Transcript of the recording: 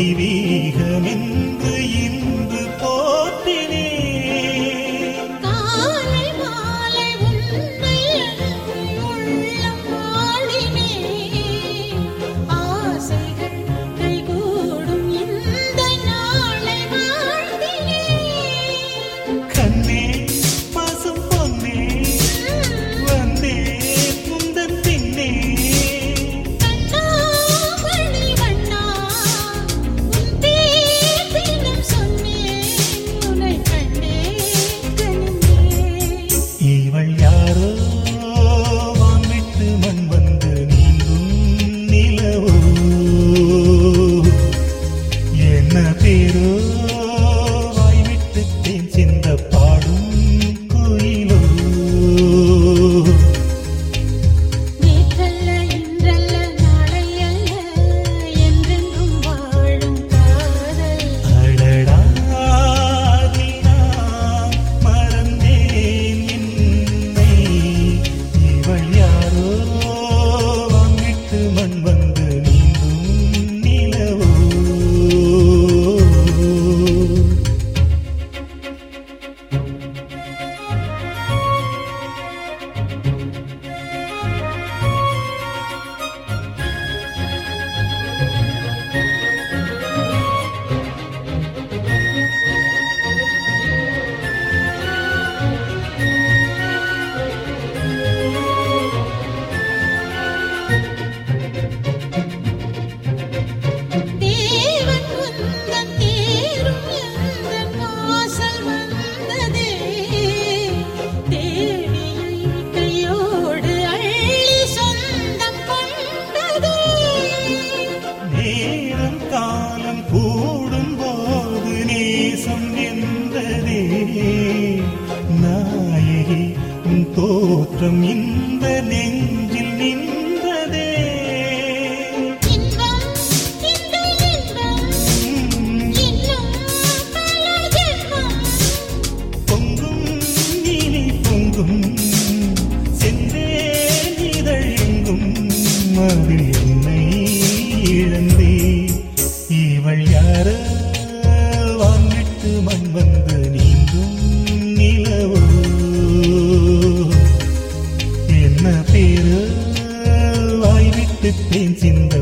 divina. தோற்றம் இந்த நெஞ்ச పెంచింద